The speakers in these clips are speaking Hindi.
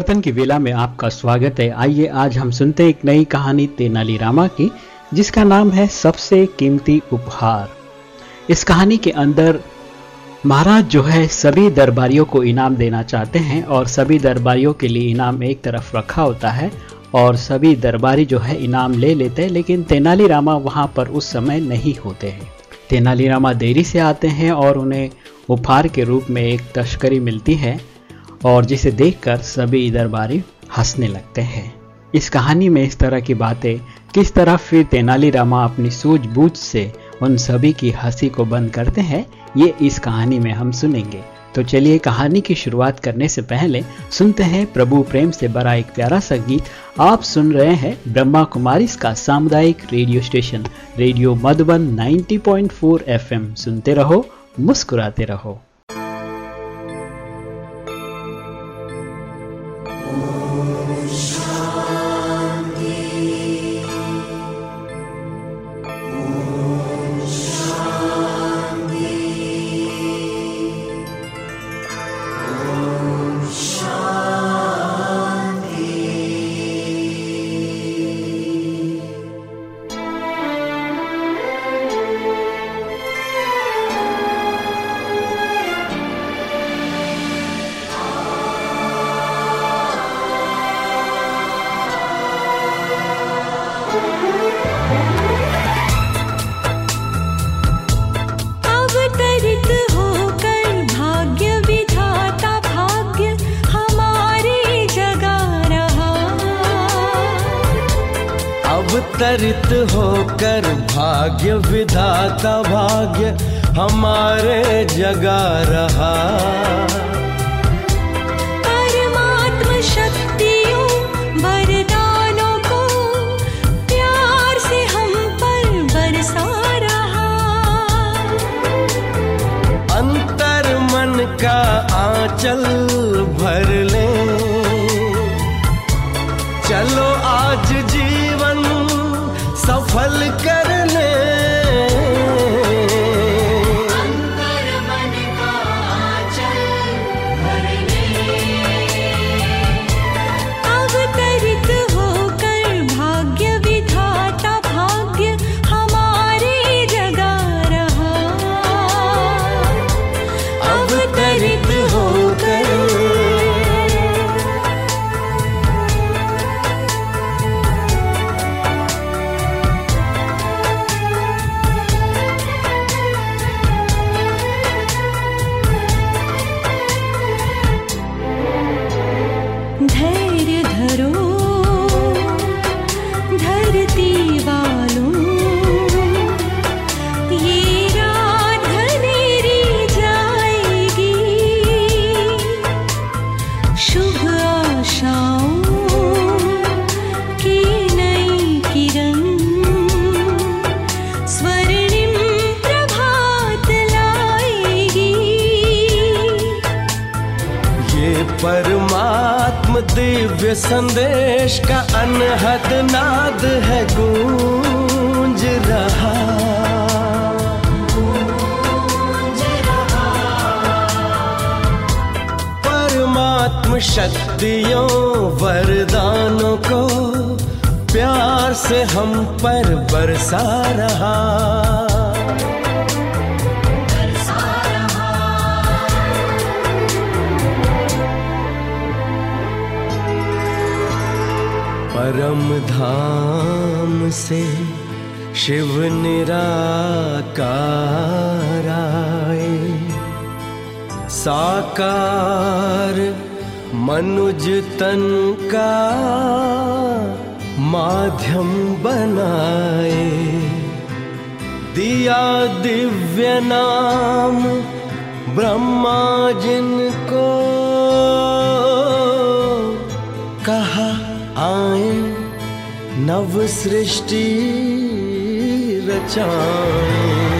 परिवर्तन की वेला में आपका स्वागत है। आइए, आज हम सुनते एक नई कहानी तेनाली रामा की, जिसका नाम है सबसे कीमती उपहार। इस कहानी के अंदर महाराज जो है, सभी दरबारियों को इनाम देना चाहते हैं और सभी दरबारियों के लिए इनाम एक तरफ़ रखा होता है और सभी दरबारी जो है, इनाम ले लेते हैं, लेकिन तेनालीरामा वहाँ पर उस समय नहीं होते हैं। तेनालीरामा देरी से आते हैं और उन्हें उपहार के रूप में एक तस्करी मिलती है। और जिसे देखकर सभी दरबारी हंसने लगते हैं। इस कहानी में इस तरह की बातें, किस तरह फिर तेनालीरामा अपनी सूझबूझ से उन सभी की हँसी को बंद करते हैं, ये इस कहानी में हम सुनेंगे। तो चलिए कहानी की शुरुआत करने से पहले सुनते हैं प्रभु प्रेम से बड़ा एक प्यारा सा गीत। आप सुन रहे हैं ब्रह्मा कुमारी का सामुदायिक radio station, radio Madhuban 90.4 FM. सुनते रहो, मुस्कुराते रहो। हमारे जगा रहा। परमात्म शक्तियों वरदानों को प्यार से हम पर बरसा रहा। अंतर मन का आंचल भर ले। चलो आज जीवन सफल शक्तियों, वरदानों को प्यार से हम पर बरसा रहा। परम धाम से शिव निराकार आए। साकार मनुज तन का माध्यम बनाए। दिया दिव्य नाम ब्रह्मा जिनको कहा आए, नव सृष्टि रचाएँ।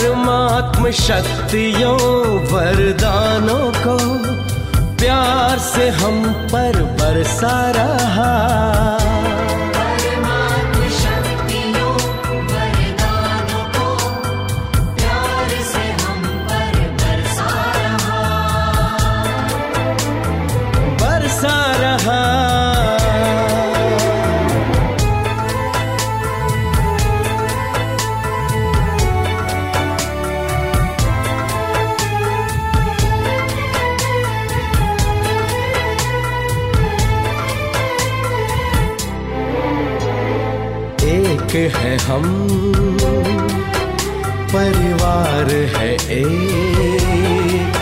परमात्म शक्तियों वरदानों को प्यार से हम पर बरसा रहा। है हम। परिवार है एक।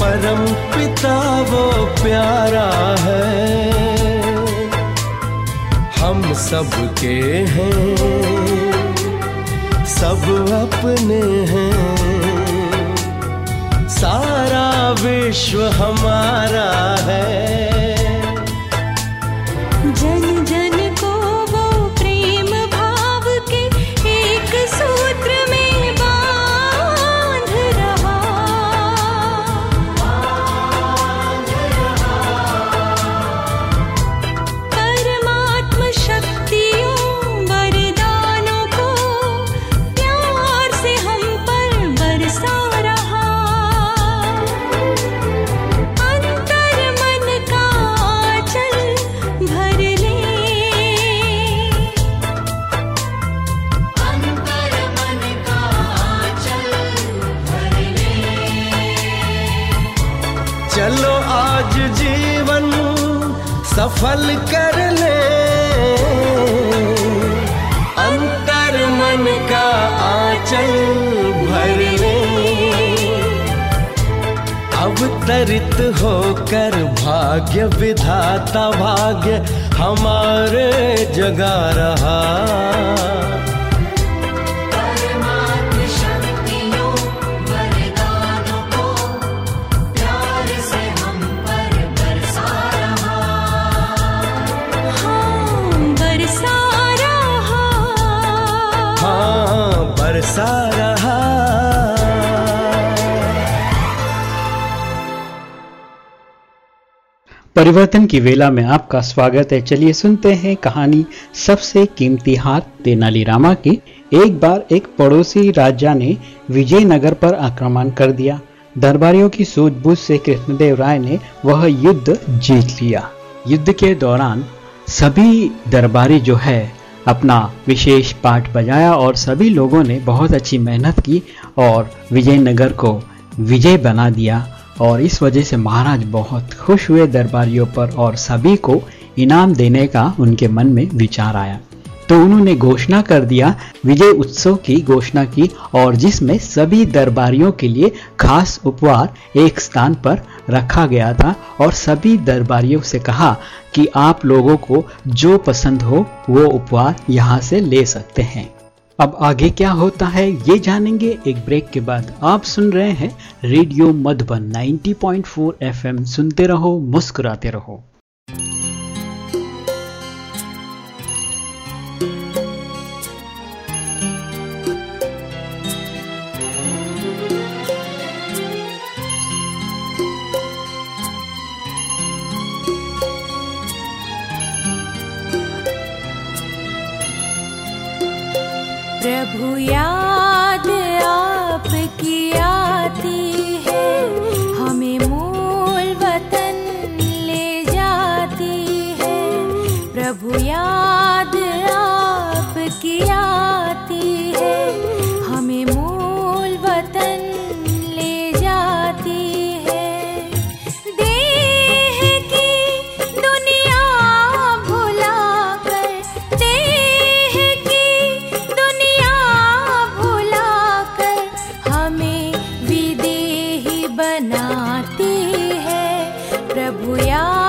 परम पिता वो प्यारा है। हम सबके हैं। सब अपने हैं। सारा विश्व हमारा है। अवतरित होकर भाग्य विधाता भाग्य हमारे जगा रहा। परिवर्तन की वेला में आपका स्वागत है। चलिए सुनते हैं कहानी सबसे कीमती हार तेनालीरामा की। एक बार एक पड़ोसी राजा ने विजयनगर पर आक्रमण कर दिया। दरबारियों की सूझबूझ से कृष्णदेव राय ने वह युद्ध जीत लिया। युद्ध के दौरान सभी दरबारी जो है, अपना विशेष पाठ बजाया और सभी लोगों ने बहुत अच्छी मेहनत की और विजयनगर को विजय बना दिया। और इस वजह से महाराज बहुत खुश हुए दरबारियों पर और सभी को इनाम देने का उनके मन में विचार आया। तो उन्होंने घोषणा कर दिया विजय उत्सव की घोषणा की और जिसमें सभी दरबारियों के लिए खास उपहार एक स्थान पर रखा गया था और सभी दरबारियों से कहा कि आप लोगों को जो पसंद हो वो उपहार यहाँ से ले सकते हैं। अब आगे क्या होता है, ये जानेंगे एक ब्रेक के बाद। आप सुन रहे हैं रेडियो मधुबन 90.4 एफएम। सुनते रहो, मुस्कुराते रहो। है प्रभु याद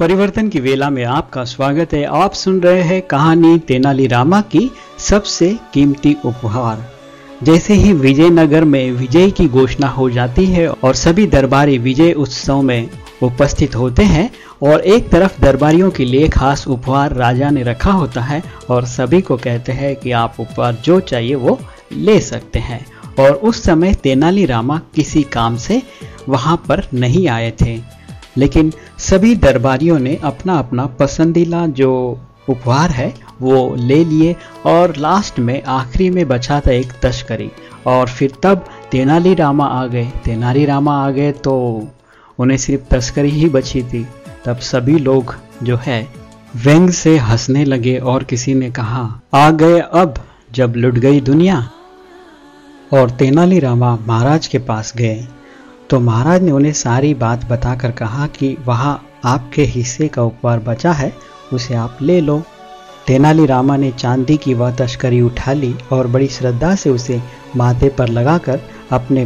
परिवर्तन की वेला में आपका स्वागत है। आप सुन रहे हैं कहानी तेनाली रामा की सबसे कीमती उपहार। जैसे ही विजयनगर में विजय की घोषणा हो जाती है और सभी दरबारी विजय उत्सव में उपस्थित होते हैं और एक तरफ़ दरबारियों के लिए खास उपहार राजा ने रखा होता है और सभी को कहते हैं कि आप उपहार जो चाहिए वो ले सकते हैं। और उस समय तेनाली रामा किसी काम से वहाँ पर नहीं आए थे। लेकिन सभी दरबारियों ने अपना अपना पसंदीदा जो उपहार है, वो ले लिए और लास्ट में, आखिरी में बचा था एक तस्करी। और फिर तब तेनाली रामा आ गए। तेनाली रामा आ गए तो उन्हें सिर्फ़ तस्करी ही बची थी। तब सभी लोग जो है, व्यंग से हंसने लगे और किसी ने कहा, आ गए अब, जब लुट गई दुनिया। और तेनाली रामा महाराज के पास गए। तो महाराज ने उन्हें सारी बात बताकर कहा कि वहाँ आपके हिस्से का उपहार बचा है, उसे आप ले लो। तेनाली रामा ने चांदी की वह तस्करी उठा ली और बड़ी श्रद्धा से उसे माथे पर लगाकर अपने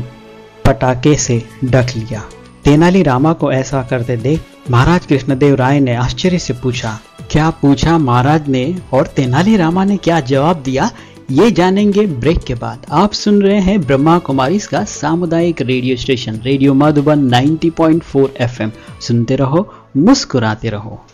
पटाखे से ढक लिया। तेनाली रामा को ऐसा करते देख महाराज कृष्णदेव राय ने आश्चर्य से पूछा, क्या पूछा महाराज ने और तेनाली रामा ने क्या जवाब दिया? ये जानेंगे ब्रेक के बाद। आप सुन रहे हैं ब्रह्मा कुमारी का सामुदायिक radio station, radio Madhuban 90.4 FM. सुनते रहो, मुस्कुराते रहो।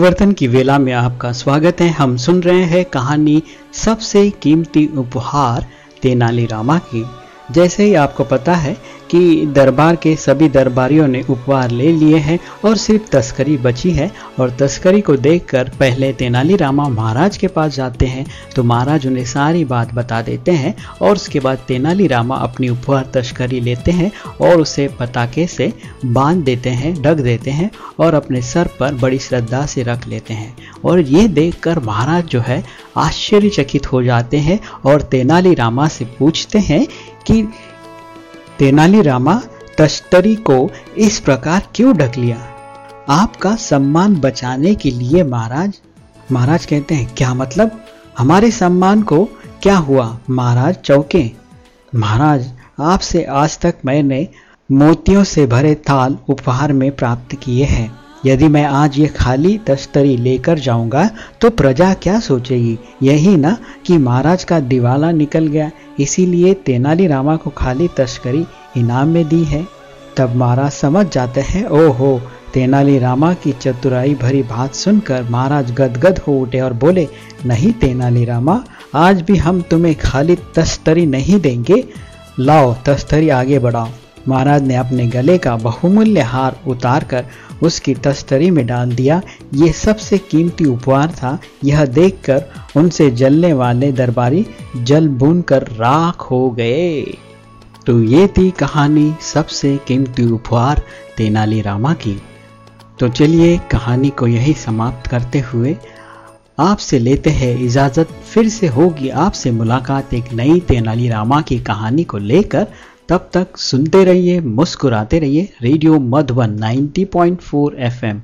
परिवर्तन की वेला में आपका स्वागत है। हम सुन रहे हैं कहानी सबसे कीमती उपहार तेनाली रामा की। जैसे ही आपको पता है कि दरबार के सभी दरबारियों ने उपहार ले लिए हैं और सिर्फ़ तस्करी बची है और तस्करी को देखकर पहले तेनालीरामा महाराज के पास जाते हैं। तो महाराज उन्हें सारी बात बता देते हैं और उसके बाद तेनालीरामा अपनी उपहार तस्करी लेते हैं और उसे पताके से बाँध देते हैं, ढक देते हैं और अपने सर पर बड़ी श्रद्धा से रख लेते हैं। और ये देखकर महाराज जो है आश्चर्यचकित हो जाते हैं और तेनालीरामा से पूछते हैं कि तेनालीरामा तश्तरी को इस प्रकार क्यों ढक लिया? आपका सम्मान बचाने के लिए महाराज महाराज कहते हैं, क्या मतलब? हमारे सम्मान को क्या हुआ? महाराज चौके। महाराज, आपसे आज तक मैंने मोतियों से भरे थाल उपहार में प्राप्त किए हैं। यदि मैं आज ये खाली तस्तरी लेकर जाऊँगा तो प्रजा क्या सोचेगी? यही ना कि महाराज का दिवाला निकल गया। इसीलिए तेनालीरामा को खाली तस्करी इनाम में दी है। तब महाराज समझ जाते हैं, ओहो तेनालीरामा की चतुराई भरी बात सुनकर महाराज गदगद हो उठे और बोले, नहीं तेनालीरामा आज भी हम तुम्हें खाली तस्तरी नहीं देंगे। लाओ तस्तरी आगे बढ़ाओ। महाराज ने अपने गले का बहुमूल्य हार उतार कर उसकी तस्तरी में डाल दिया। ये सबसे कीमती उपहार था। यह देखकर उनसे जलने वाले दरबारी जल बून कर राख हो गए। तो ये थी कहानी सबसे कीमती उपहार तेनालीरामा की। तो चलिए कहानी को यही समाप्त करते हुए आपसे लेते हैं इजाज़त। फिर से होगी आपसे मुलाकात एक नई तेनालीरामा की कहानी को लेकर। तब तक सुनते रहिए मुस्कुराते रहिए रेडियो मधुबन 90.4 एफएम।